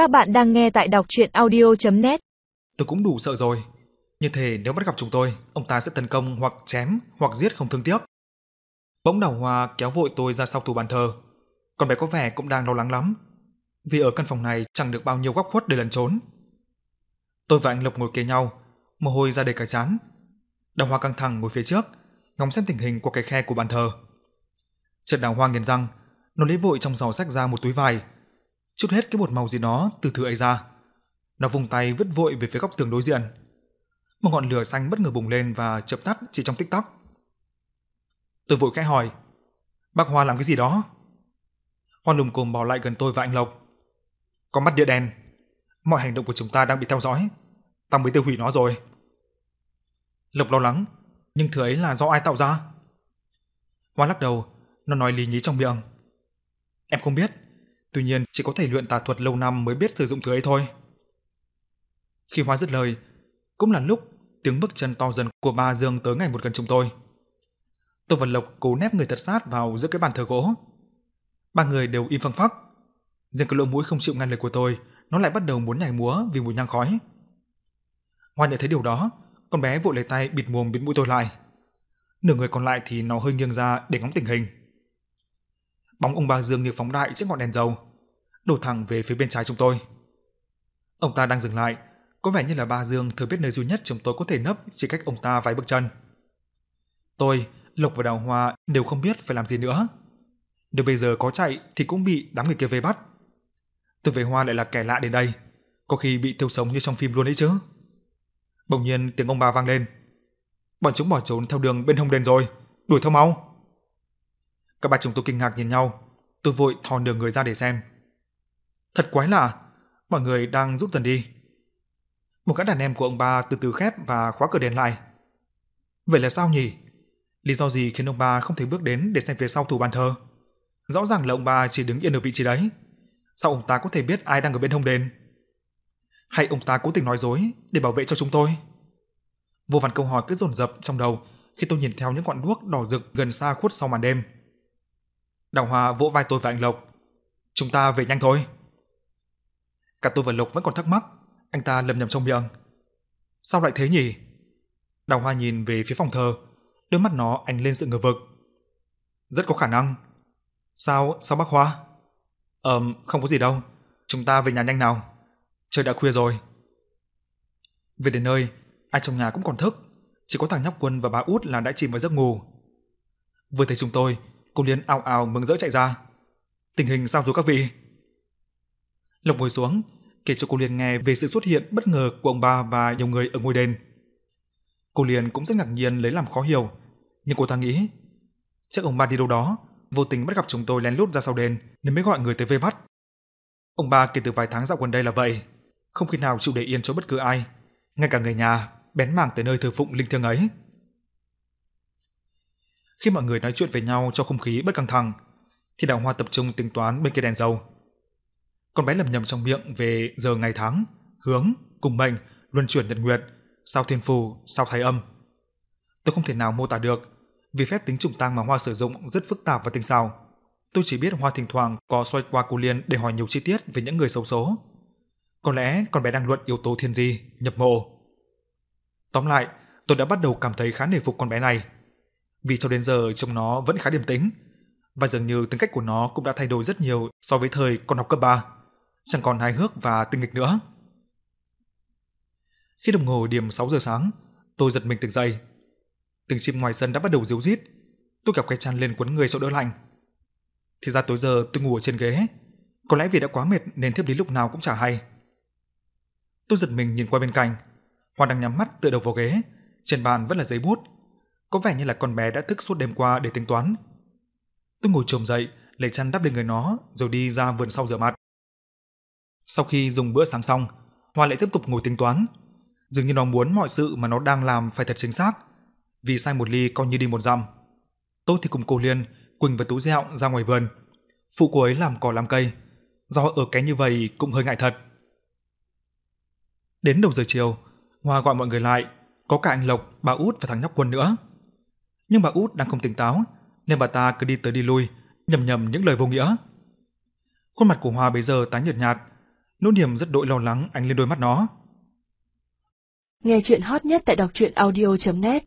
Các bạn đang nghe tại đọc audio net Tôi cũng đủ sợ rồi. Như thế nếu bắt gặp chúng tôi, ông ta sẽ tấn công hoặc chém hoặc giết không thương tiếc. Bỗng đào hoa kéo vội tôi ra sau tủ bàn thờ. Con bé có vẻ cũng đang lo lắng lắm. Vì ở căn phòng này chẳng được bao nhiêu góc khuất để lẩn trốn. Tôi và anh Lộc ngồi kề nhau, mồ hôi ra đầy cả chán. Đào hoa căng thẳng ngồi phía trước, ngóng xem tình hình qua cái khe của bàn thờ. Chợt đào hoa nghiến răng, nó lấy vội trong giỏ sách ra một túi vải, chút hết cái bột màu gì đó từ thứ ấy ra. Nó vùng tay vứt vội về phía góc tường đối diện. Một ngọn lửa xanh bất ngờ bùng lên và chập tắt chỉ trong tích tắc. Tôi vội khẽ hỏi, bác Hoa làm cái gì đó? Hoa lùm cồm bỏ lại gần tôi và anh Lộc. Có mắt địa đèn, mọi hành động của chúng ta đang bị theo dõi. Ta mới tiêu hủy nó rồi. Lộc lo lắng, nhưng thứ ấy là do ai tạo ra? Hoa lắc đầu, nó nói lý nhí trong miệng. Em không biết, tuy nhiên chỉ có thể luyện tà thuật lâu năm mới biết sử dụng thứ ấy thôi. Khi Hoa dứt lời, cũng là lúc tiếng bước chân to dần của ba Dương tới ngày một gần chúng tôi. Tô Văn Lộc cố nép người thật sát vào giữa cái bàn thờ gỗ. Ba người đều im phăng phắc. Riêng cái lỗ mũi không chịu ngăn lời của tôi, nó lại bắt đầu muốn nhảy múa vì mùi nhang khói. Hoa nhận thấy điều đó, con bé vội lấy tay bịt mồm bịt mũi tôi lại. Nửa người còn lại thì nó hơi nghiêng ra để ngắm tình hình. Bóng ông ba Dương như phóng đại trước ngọn đèn dầu, đổ thẳng về phía bên trái chúng tôi. Ông ta đang dừng lại, có vẻ như là ba Dương thừa biết nơi duy nhất chúng tôi có thể nấp chỉ cách ông ta vài bước chân. Tôi, Lộc và Đào Hoa đều không biết phải làm gì nữa. Nếu bây giờ có chạy thì cũng bị đám người kia vây bắt. Tôi về Hoa lại là kẻ lạ đến đây, có khi bị tiêu sống như trong phim luôn ấy chứ. Bỗng nhiên tiếng ông bà vang lên. Bọn chúng bỏ trốn theo đường bên hông đền rồi, đuổi theo mau. Các bà chúng tôi kinh ngạc nhìn nhau, tôi vội thò nửa người ra để xem. Thật quái lạ, mọi người đang rút dần đi. Một gã đàn em của ông ba từ từ khép và khóa cửa đèn lại. Vậy là sao nhỉ? Lý do gì khiến ông ba không thể bước đến để xem phía sau tủ bàn thờ? Rõ ràng là ông ba chỉ đứng yên ở vị trí đấy. Sao ông ta có thể biết ai đang ở bên hông đền? Hay ông ta cố tình nói dối để bảo vệ cho chúng tôi? Vô vàn câu hỏi cứ dồn dập trong đầu khi tôi nhìn theo những ngọn đuốc đỏ rực gần xa khuất sau màn đêm. Đào Hoa vỗ vai tôi và anh Lộc. Chúng ta về nhanh thôi. Cả tôi và Lộc vẫn còn thắc mắc, anh ta lầm nhầm trong miệng. Sao lại thế nhỉ? Đào Hoa nhìn về phía phòng thờ, đôi mắt nó ánh lên sự ngờ vực. Rất có khả năng. Sao, sao bác Hoa? Ờm, không có gì đâu. Chúng ta về nhà nhanh nào. Trời đã khuya rồi. Về đến nơi, ai trong nhà cũng còn thức. Chỉ có thằng nhóc quân và bà út là đã chìm vào giấc ngủ. Vừa thấy chúng tôi, cô Liên ao ao mừng rỡ chạy ra. Tình hình sao rồi các vị? Lộc ngồi xuống, kể cho cô Liên nghe về sự xuất hiện bất ngờ của ông ba và nhiều người ở ngôi đền. Cô Liên cũng rất ngạc nhiên lấy làm khó hiểu, nhưng cô ta nghĩ chắc ông ba đi đâu đó, vô tình bắt gặp chúng tôi lén lút ra sau đền nên mới gọi người tới vây bắt. Ông ba kể từ vài tháng dạo gần đây là vậy, không khi nào chịu để yên cho bất cứ ai, ngay cả người nhà bén mảng tới nơi thờ phụng linh thiêng ấy. Khi mọi người nói chuyện với nhau cho không khí bất căng thẳng, thì Đào Hoa tập trung tính toán bên kia đèn dầu. Con bé lầm nhầm trong miệng về giờ ngày tháng, hướng, cùng mệnh, luân chuyển nhật nguyệt, sao thiên phù, sao thái âm. Tôi không thể nào mô tả được, vì phép tính trùng tăng mà Hoa sử dụng rất phức tạp và tinh xảo. Tôi chỉ biết Hoa thỉnh thoảng có xoay qua cô Liên để hỏi nhiều chi tiết về những người xấu số. Có lẽ con bé đang luận yếu tố thiên di, nhập mộ. Tóm lại, tôi đã bắt đầu cảm thấy khá nể phục con bé này. Vì cho đến giờ trông nó vẫn khá điềm tĩnh, và dường như tính cách của nó cũng đã thay đổi rất nhiều so với thời còn học cấp 3, chẳng còn hài hước và tinh nghịch nữa. Khi đồng hồ điểm 6 giờ sáng, tôi giật mình tỉnh dậy. Từng chim ngoài sân đã bắt đầu ríu rít. Tôi kẹp cái chăn lên quấn người chỗ đỡ lạnh. Thì ra tối giờ tôi ngủ ở trên ghế. Có lẽ vì đã quá mệt nên thiếp đi lúc nào cũng chả hay. Tôi giật mình nhìn qua bên cạnh. Hoa đang nhắm mắt tựa đầu vào ghế. Trên bàn vẫn là giấy bút. Có vẻ như là con bé đã thức suốt đêm qua để tính toán. Tôi ngồi trồm dậy, lấy chăn đắp lên người nó rồi đi ra vườn sau rửa mặt. Sau khi dùng bữa sáng xong, Hoa lại tiếp tục ngồi tính toán. Dường như nó muốn mọi sự mà nó đang làm phải thật chính xác. Vì sai một ly coi như đi một dặm. Tôi thì cùng cô Liên, Quỳnh và Tú Dẹo ra ngoài vườn. Phụ cô ấy làm cỏ làm cây. Do ở cái như vậy cũng hơi ngại thật. Đến đầu giờ chiều, Hoa gọi mọi người lại, có cả anh Lộc, bà Út và thằng nhóc Quân nữa. Nhưng bà Út đang không tỉnh táo, nên bà ta cứ đi tới đi lui, nhầm nhầm những lời vô nghĩa. Khuôn mặt của Hoa bây giờ tái nhợt nhạt, Nỗi niềm rất đội lo lắng ánh lên đôi mắt nó. Nghe chuyện hot nhất tại đọc truyện audio.net